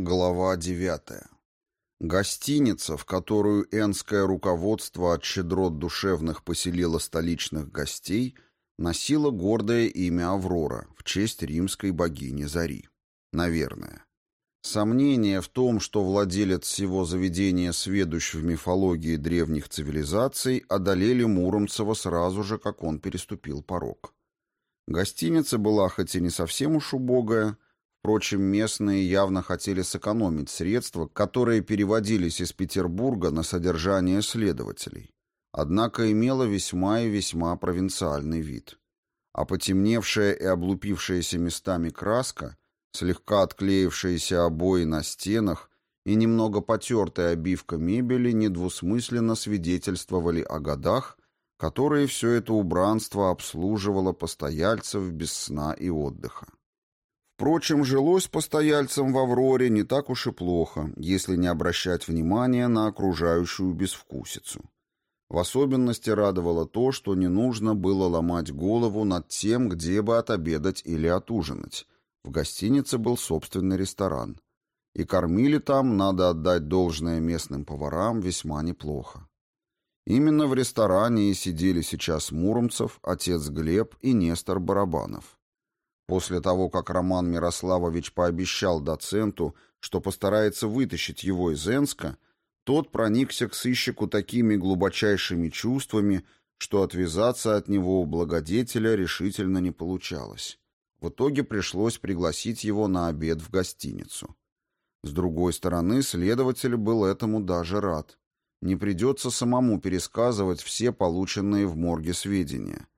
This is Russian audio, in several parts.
Глава 9. Гостиница, в которую энское руководство от щедрот душевных поселило столичных гостей, носила гордое имя Аврора в честь римской богини Зари. Наверное. Сомнение в том, что владелец всего заведения сведущ в мифологии древних цивилизаций, одолели Муромцева сразу же, как он переступил порог. Гостиница была хоть и не совсем уж убогая, Впрочем, местные явно хотели сэкономить средства, которые переводились из Петербурга на содержание следователей. Однако имела весьма и весьма провинциальный вид. А потемневшая и облупившаяся местами краска, слегка отклеившиеся обои на стенах и немного потертая обивка мебели недвусмысленно свидетельствовали о годах, которые все это убранство обслуживало постояльцев без сна и отдыха. Впрочем, жилось постояльцам в «Авроре» не так уж и плохо, если не обращать внимания на окружающую безвкусицу. В особенности радовало то, что не нужно было ломать голову над тем, где бы отобедать или отужинать. В гостинице был собственный ресторан. И кормили там, надо отдать должное местным поварам, весьма неплохо. Именно в ресторане и сидели сейчас Муромцев, отец Глеб и Нестор Барабанов. После того, как Роман Мирославович пообещал доценту, что постарается вытащить его из Энска, тот проникся к сыщику такими глубочайшими чувствами, что отвязаться от него у благодетеля решительно не получалось. В итоге пришлось пригласить его на обед в гостиницу. С другой стороны, следователь был этому даже рад. Не придется самому пересказывать все полученные в морге сведения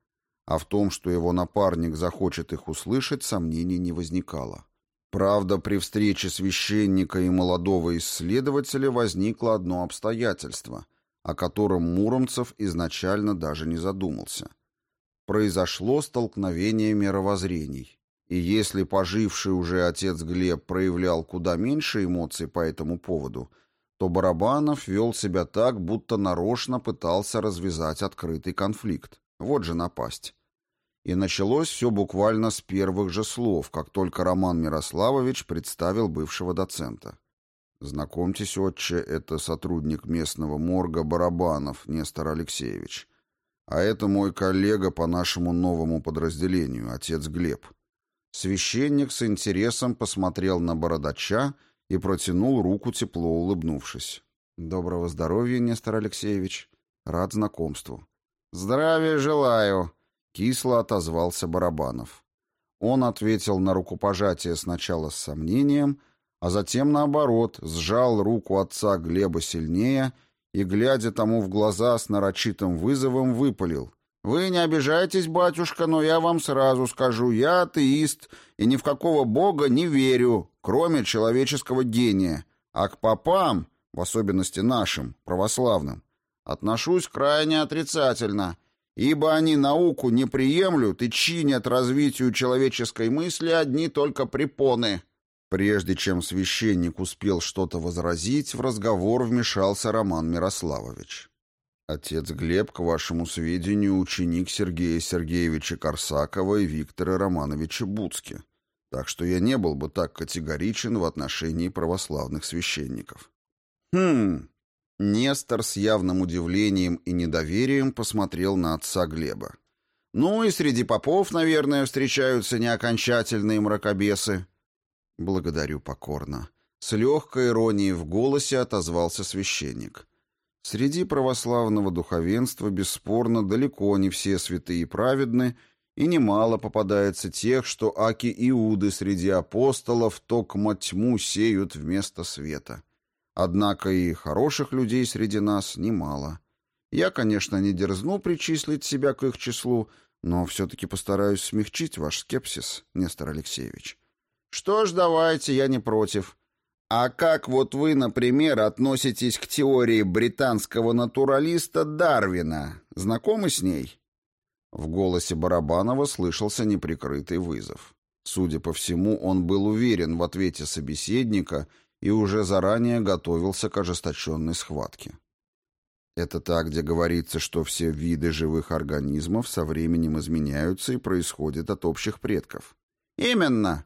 а в том, что его напарник захочет их услышать, сомнений не возникало. Правда, при встрече священника и молодого исследователя возникло одно обстоятельство, о котором Муромцев изначально даже не задумался. Произошло столкновение мировоззрений, и если поживший уже отец Глеб проявлял куда меньше эмоций по этому поводу, то Барабанов вел себя так, будто нарочно пытался развязать открытый конфликт. Вот же напасть. И началось все буквально с первых же слов, как только Роман Мирославович представил бывшего доцента. «Знакомьтесь, отче, это сотрудник местного морга Барабанов Нестор Алексеевич. А это мой коллега по нашему новому подразделению, отец Глеб». Священник с интересом посмотрел на бородача и протянул руку, тепло улыбнувшись. «Доброго здоровья, Нестор Алексеевич. Рад знакомству». «Здравия желаю», Кисло отозвался Барабанов. Он ответил на рукопожатие сначала с сомнением, а затем, наоборот, сжал руку отца Глеба сильнее и, глядя тому в глаза с нарочитым вызовом, выпалил. «Вы не обижайтесь, батюшка, но я вам сразу скажу, я атеист и ни в какого бога не верю, кроме человеческого гения, а к попам, в особенности нашим, православным, отношусь крайне отрицательно» ибо они науку не приемлют и чинят развитию человеческой мысли одни только препоны». Прежде чем священник успел что-то возразить, в разговор вмешался Роман Мирославович. «Отец Глеб, к вашему сведению, ученик Сергея Сергеевича Корсакова и Виктора Романовича Буцки, так что я не был бы так категоричен в отношении православных священников». «Хм, Нестор с явным удивлением и недоверием посмотрел на отца Глеба. «Ну и среди попов, наверное, встречаются неокончательные мракобесы». «Благодарю покорно». С легкой иронией в голосе отозвался священник. «Среди православного духовенства, бесспорно, далеко не все святые праведны, и немало попадается тех, что аки Иуды среди апостолов токмо тьму сеют вместо света». Однако и хороших людей среди нас немало. Я, конечно, не дерзну причислить себя к их числу, но все-таки постараюсь смягчить ваш скепсис, Нестор Алексеевич. Что ж, давайте, я не против. А как вот вы, например, относитесь к теории британского натуралиста Дарвина? Знакомы с ней? В голосе Барабанова слышался неприкрытый вызов. Судя по всему, он был уверен в ответе собеседника и уже заранее готовился к ожесточенной схватке. Это так, где говорится, что все виды живых организмов со временем изменяются и происходят от общих предков. Именно.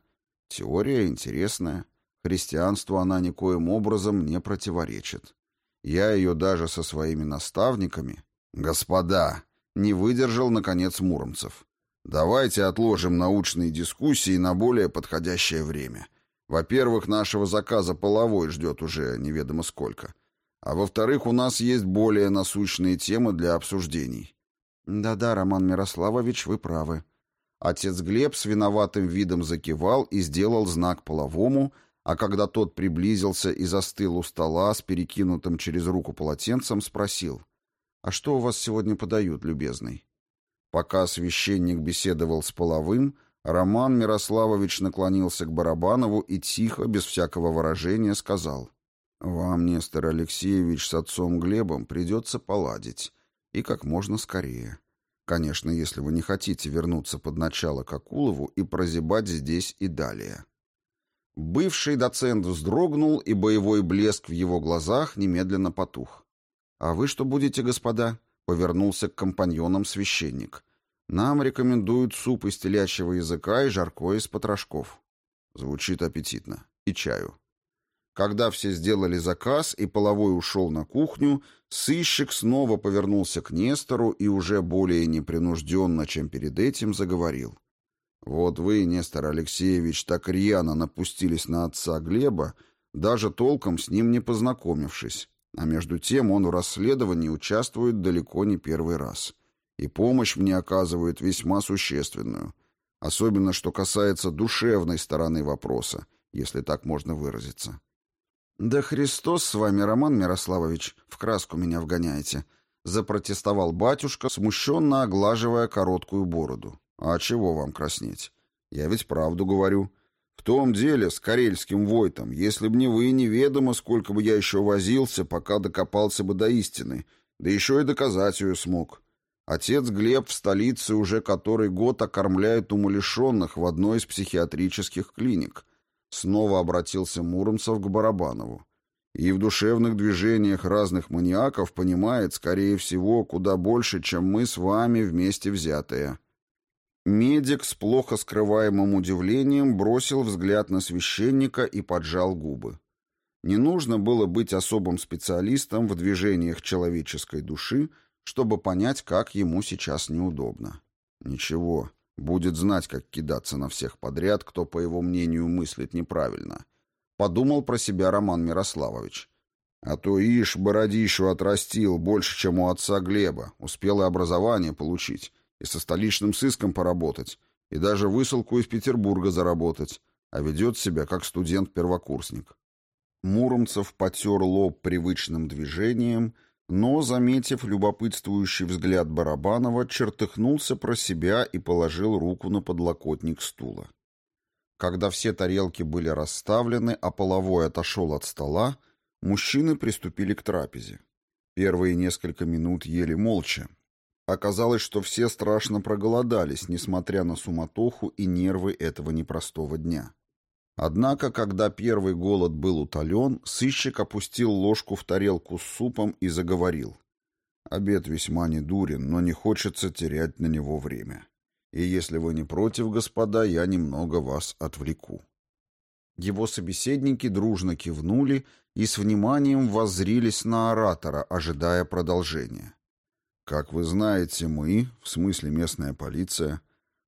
Теория интересная. Христианству она никоим образом не противоречит. Я ее даже со своими наставниками... Господа, не выдержал, наконец, Муромцев. Давайте отложим научные дискуссии на более подходящее время. Во-первых, нашего заказа половой ждет уже неведомо сколько. А во-вторых, у нас есть более насущные темы для обсуждений. Да-да, Роман Мирославович, вы правы. Отец Глеб с виноватым видом закивал и сделал знак половому, а когда тот приблизился и застыл у стола с перекинутым через руку полотенцем, спросил, «А что у вас сегодня подают, любезный?» Пока священник беседовал с половым, Роман Мирославович наклонился к Барабанову и тихо, без всякого выражения, сказал, «Вам, Нестор Алексеевич, с отцом Глебом придется поладить, и как можно скорее. Конечно, если вы не хотите вернуться под начало к Акулову и прозябать здесь и далее». Бывший доцент вздрогнул, и боевой блеск в его глазах немедленно потух. «А вы что будете, господа?» — повернулся к компаньонам священник. «Нам рекомендуют суп из телячьего языка и жаркое из потрошков». Звучит аппетитно. И чаю. Когда все сделали заказ и половой ушел на кухню, сыщик снова повернулся к Нестору и уже более непринужденно, чем перед этим, заговорил. Вот вы, Нестор Алексеевич, так рьяно напустились на отца Глеба, даже толком с ним не познакомившись. А между тем он в расследовании участвует далеко не первый раз. И помощь мне оказывает весьма существенную. Особенно, что касается душевной стороны вопроса, если так можно выразиться. «Да Христос с вами, Роман Мирославович, в краску меня вгоняете», — запротестовал батюшка, смущенно оглаживая короткую бороду. А чего вам краснеть? Я ведь правду говорю. В том деле, с карельским войтом, если б не вы, неведомо, сколько бы я еще возился, пока докопался бы до истины, да еще и доказать ее смог. Отец Глеб в столице уже который год окормляет умалишенных в одной из психиатрических клиник. Снова обратился Муромцев к Барабанову. И в душевных движениях разных маниаков понимает, скорее всего, куда больше, чем мы с вами вместе взятые. Медик с плохо скрываемым удивлением бросил взгляд на священника и поджал губы. Не нужно было быть особым специалистом в движениях человеческой души, чтобы понять, как ему сейчас неудобно. Ничего, будет знать, как кидаться на всех подряд, кто, по его мнению, мыслит неправильно. Подумал про себя Роман Мирославович. А то ишь бородищу отрастил больше, чем у отца Глеба, успел и образование получить и со столичным сыском поработать, и даже высылку из Петербурга заработать, а ведет себя как студент-первокурсник. Муромцев потер лоб привычным движением, но, заметив любопытствующий взгляд Барабанова, чертыхнулся про себя и положил руку на подлокотник стула. Когда все тарелки были расставлены, а половой отошел от стола, мужчины приступили к трапезе. Первые несколько минут ели молча, Оказалось, что все страшно проголодались, несмотря на суматоху и нервы этого непростого дня. Однако, когда первый голод был утолен, сыщик опустил ложку в тарелку с супом и заговорил. Обед весьма недурен, но не хочется терять на него время. И если вы не против, господа, я немного вас отвлеку. Его собеседники дружно кивнули и с вниманием воззрились на оратора, ожидая продолжения. Как вы знаете, мы, в смысле местная полиция,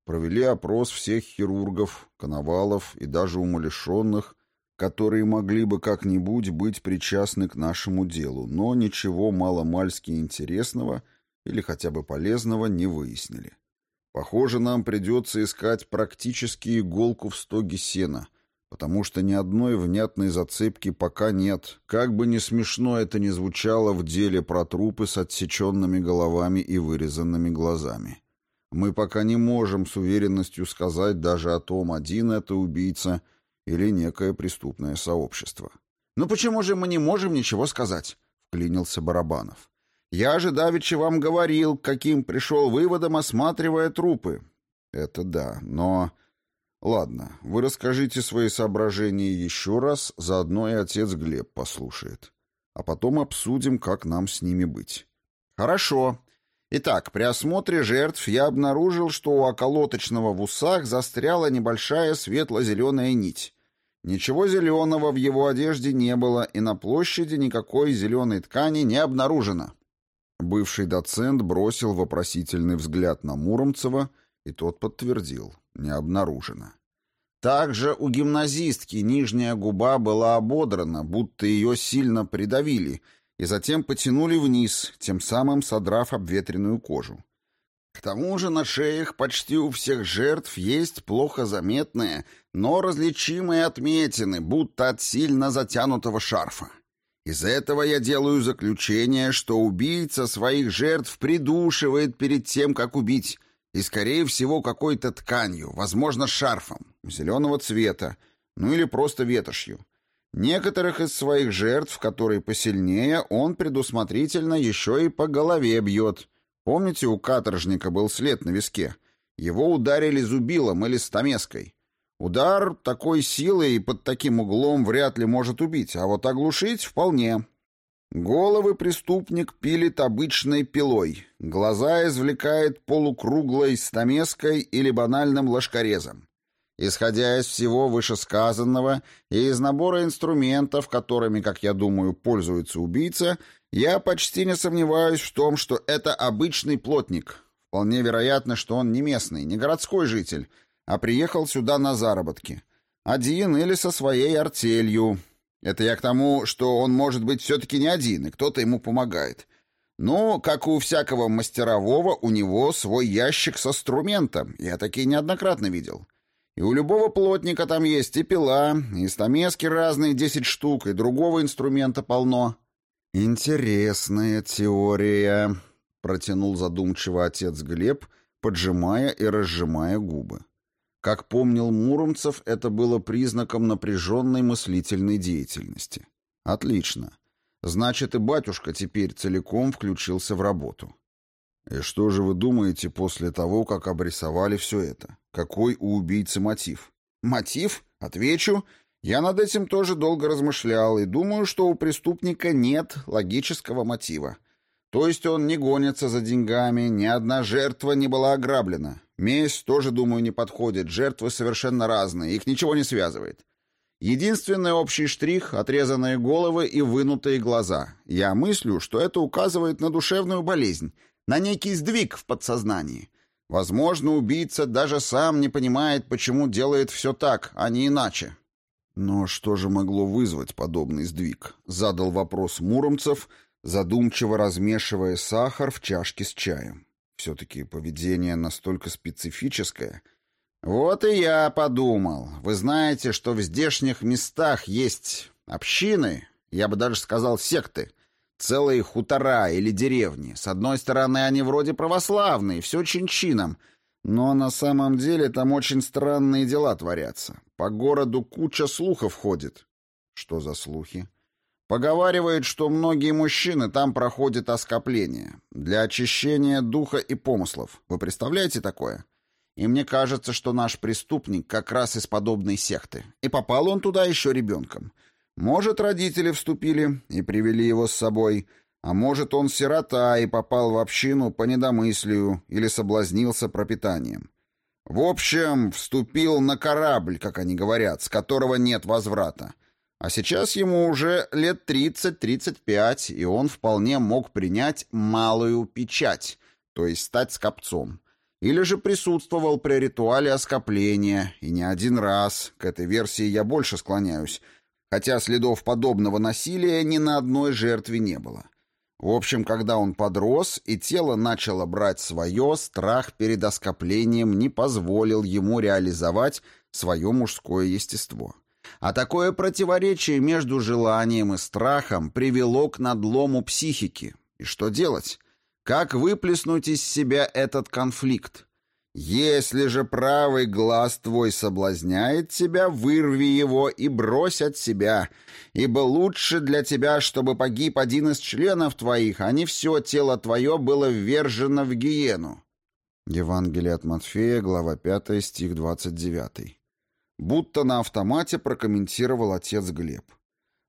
провели опрос всех хирургов, коновалов и даже умалишенных, которые могли бы как-нибудь быть причастны к нашему делу, но ничего маломальски интересного или хотя бы полезного не выяснили. Похоже, нам придется искать практически иголку в стоге сена, потому что ни одной внятной зацепки пока нет, как бы ни смешно это ни звучало в деле про трупы с отсеченными головами и вырезанными глазами. Мы пока не можем с уверенностью сказать даже о том, один это убийца или некое преступное сообщество. «Ну почему же мы не можем ничего сказать?» — вклинился Барабанов. «Я же давеча вам говорил, каким пришел выводом, осматривая трупы». «Это да, но...» Ладно, вы расскажите свои соображения еще раз, заодно и отец Глеб послушает. А потом обсудим, как нам с ними быть. Хорошо. Итак, при осмотре жертв я обнаружил, что у околоточного в усах застряла небольшая светло-зеленая нить. Ничего зеленого в его одежде не было, и на площади никакой зеленой ткани не обнаружено. Бывший доцент бросил вопросительный взгляд на Муромцева, и тот подтвердил — не обнаружено. Также у гимназистки нижняя губа была ободрана, будто ее сильно придавили, и затем потянули вниз, тем самым содрав обветренную кожу. К тому же на шеях почти у всех жертв есть плохо заметные, но различимые отметины, будто от сильно затянутого шарфа. Из этого я делаю заключение, что убийца своих жертв придушивает перед тем, как убить, и, скорее всего, какой-то тканью, возможно, шарфом, зеленого цвета, ну или просто ветошью. Некоторых из своих жертв, которые посильнее, он предусмотрительно еще и по голове бьет. Помните, у каторжника был след на виске? Его ударили зубилом или стамеской. Удар такой силы и под таким углом вряд ли может убить, а вот оглушить вполне. Головы преступник пилит обычной пилой, глаза извлекает полукруглой стамеской или банальным ложкорезом. Исходя из всего вышесказанного и из набора инструментов, которыми, как я думаю, пользуется убийца, я почти не сомневаюсь в том, что это обычный плотник. Вполне вероятно, что он не местный, не городской житель, а приехал сюда на заработки. Один или со своей артелью. Это я к тому, что он может быть все-таки не один, и кто-то ему помогает. Но, как у всякого мастерового, у него свой ящик с инструментом. Я такие неоднократно видел. И у любого плотника там есть и пила, и стамески разные, десять штук, и другого инструмента полно. «Интересная теория», — протянул задумчиво отец Глеб, поджимая и разжимая губы. Как помнил Муромцев, это было признаком напряженной мыслительной деятельности. Отлично. Значит, и батюшка теперь целиком включился в работу. И что же вы думаете после того, как обрисовали все это? Какой у убийцы мотив? Мотив? Отвечу. Я над этим тоже долго размышлял и думаю, что у преступника нет логического мотива. То есть он не гонится за деньгами, ни одна жертва не была ограблена. Месть тоже, думаю, не подходит, жертвы совершенно разные, их ничего не связывает. Единственный общий штрих — отрезанные головы и вынутые глаза. Я мыслю, что это указывает на душевную болезнь, на некий сдвиг в подсознании. Возможно, убийца даже сам не понимает, почему делает все так, а не иначе. Но что же могло вызвать подобный сдвиг? Задал вопрос Муромцев, задумчиво размешивая сахар в чашке с чаем. Все-таки поведение настолько специфическое. Вот и я подумал. Вы знаете, что в здешних местах есть общины, я бы даже сказал секты, целые хутора или деревни. С одной стороны, они вроде православные, все чин-чином, но на самом деле там очень странные дела творятся. По городу куча слухов ходит. Что за слухи? Поговаривает, что многие мужчины там проходят оскопление для очищения духа и помыслов. Вы представляете такое? И мне кажется, что наш преступник как раз из подобной секты. И попал он туда еще ребенком. Может, родители вступили и привели его с собой, а может, он сирота и попал в общину по недомыслию или соблазнился пропитанием. В общем, вступил на корабль, как они говорят, с которого нет возврата. А сейчас ему уже лет 30-35, и он вполне мог принять малую печать, то есть стать скопцом. Или же присутствовал при ритуале оскопления, и не один раз, к этой версии я больше склоняюсь, хотя следов подобного насилия ни на одной жертве не было. В общем, когда он подрос и тело начало брать свое, страх перед оскоплением не позволил ему реализовать свое мужское естество. А такое противоречие между желанием и страхом привело к надлому психики. И что делать? Как выплеснуть из себя этот конфликт? Если же правый глаз твой соблазняет тебя, вырви его и брось от себя, ибо лучше для тебя, чтобы погиб один из членов твоих, а не все тело твое было ввержено в гиену. Евангелие от Матфея, глава 5, стих 29. Будто на автомате прокомментировал отец Глеб.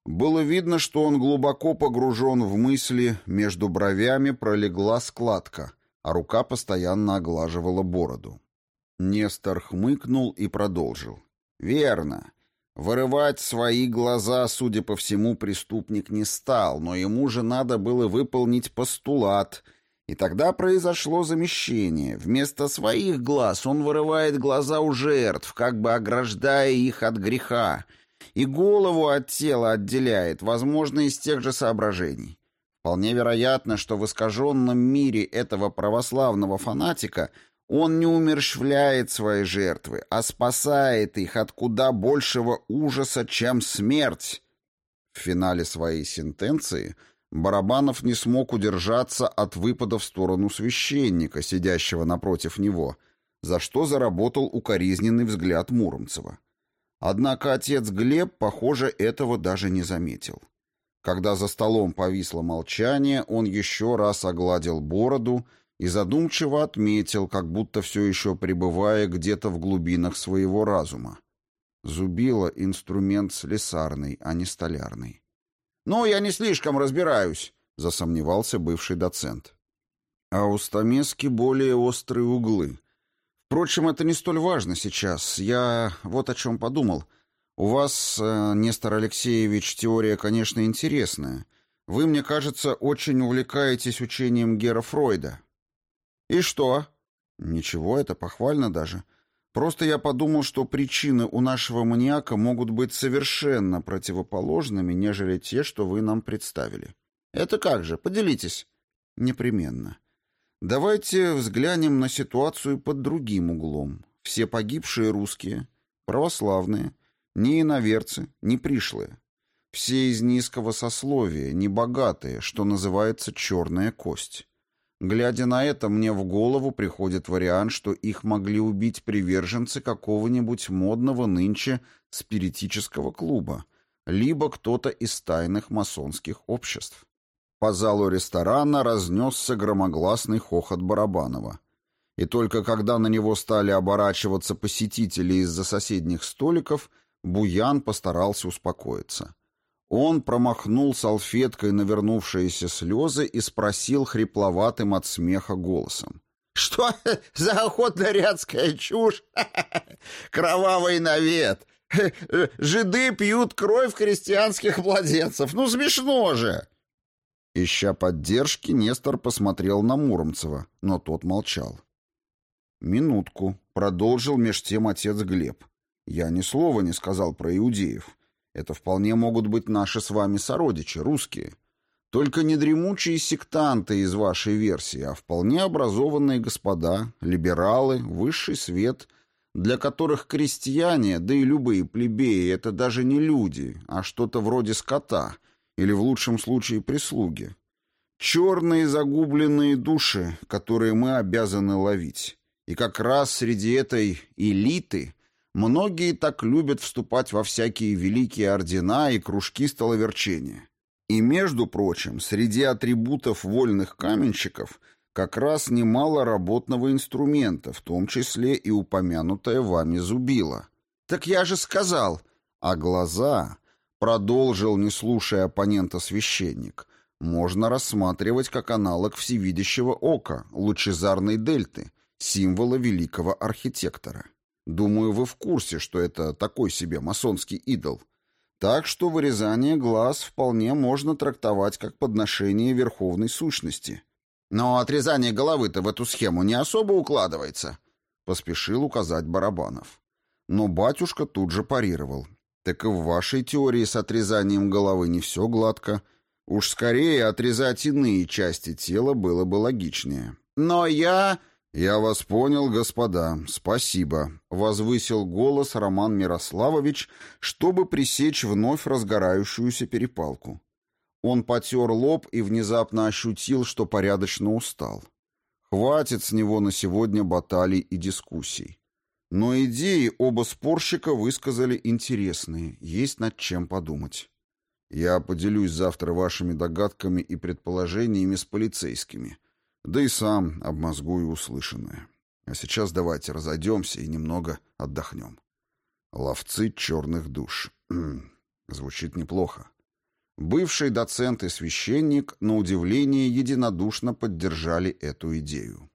Было видно, что он глубоко погружен в мысли, между бровями пролегла складка, а рука постоянно оглаживала бороду. Нестор хмыкнул и продолжил. «Верно. Вырывать свои глаза, судя по всему, преступник не стал, но ему же надо было выполнить постулат. И тогда произошло замещение. Вместо своих глаз он вырывает глаза у жертв, как бы ограждая их от греха, и голову от тела отделяет, возможно, из тех же соображений. Вполне вероятно, что в искаженном мире этого православного фанатика он не умерщвляет свои жертвы, а спасает их от куда большего ужаса, чем смерть. В финале своей сентенции Барабанов не смог удержаться от выпада в сторону священника, сидящего напротив него, за что заработал укоризненный взгляд Муромцева. Однако отец Глеб, похоже, этого даже не заметил. Когда за столом повисло молчание, он еще раз огладил бороду и задумчиво отметил, как будто все еще пребывая где-то в глубинах своего разума. Зубило инструмент слесарный, а не столярный. «Ну, я не слишком разбираюсь», — засомневался бывший доцент. А у Стамески более острые углы. Впрочем, это не столь важно сейчас. Я вот о чем подумал — у вас, э, Нестор Алексеевич, теория, конечно, интересная. Вы, мне кажется, очень увлекаетесь учением Гера Фройда. И что? Ничего, это похвально даже. Просто я подумал, что причины у нашего маньяка могут быть совершенно противоположными, нежели те, что вы нам представили. Это как же? Поделитесь. Непременно. Давайте взглянем на ситуацию под другим углом. Все погибшие русские, православные, ни иноверцы, ни пришлые. Все из низкого сословия, небогатые, что называется черная кость. Глядя на это, мне в голову приходит вариант, что их могли убить приверженцы какого-нибудь модного нынче спиритического клуба, либо кто-то из тайных масонских обществ. По залу ресторана разнесся громогласный хохот Барабанова. И только когда на него стали оборачиваться посетители из-за соседних столиков – Буян постарался успокоиться. Он промахнул салфеткой навернувшиеся слезы и спросил хрипловатым от смеха голосом. «Что за охотно-рядская чушь? Кровавый навет! Жиды пьют кровь христианских младенцев! Ну, смешно же!» Ища поддержки, Нестор посмотрел на Муромцева, но тот молчал. «Минутку», — продолжил меж тем отец Глеб. Я ни слова не сказал про иудеев. Это вполне могут быть наши с вами сородичи, русские. Только не дремучие сектанты из вашей версии, а вполне образованные господа, либералы, высший свет, для которых крестьяне, да и любые плебеи, это даже не люди, а что-то вроде скота или в лучшем случае прислуги. Черные загубленные души, которые мы обязаны ловить. И как раз среди этой элиты Многие так любят вступать во всякие великие ордена и кружки столоверчения. И, между прочим, среди атрибутов вольных каменщиков как раз немало работного инструмента, в том числе и упомянутая вами зубила. «Так я же сказал!» А глаза, продолжил, не слушая оппонента священник, можно рассматривать как аналог всевидящего ока, лучезарной дельты, символа великого архитектора. Думаю, вы в курсе, что это такой себе масонский идол. Так что вырезание глаз вполне можно трактовать как подношение верховной сущности. Но отрезание головы-то в эту схему не особо укладывается, поспешил указать Барабанов. Но батюшка тут же парировал. Так и в вашей теории с отрезанием головы не все гладко. Уж скорее отрезать иные части тела было бы логичнее. Но я... «Я вас понял, господа. Спасибо», — возвысил голос Роман Мирославович, чтобы пресечь вновь разгорающуюся перепалку. Он потер лоб и внезапно ощутил, что порядочно устал. Хватит с него на сегодня баталий и дискуссий. Но идеи оба спорщика высказали интересные, есть над чем подумать. Я поделюсь завтра вашими догадками и предположениями с полицейскими, да и сам обмозгую услышанное. А сейчас давайте разойдемся и немного отдохнем. Ловцы черных душ. Звучит неплохо. Бывший доцент и священник, на удивление, единодушно поддержали эту идею.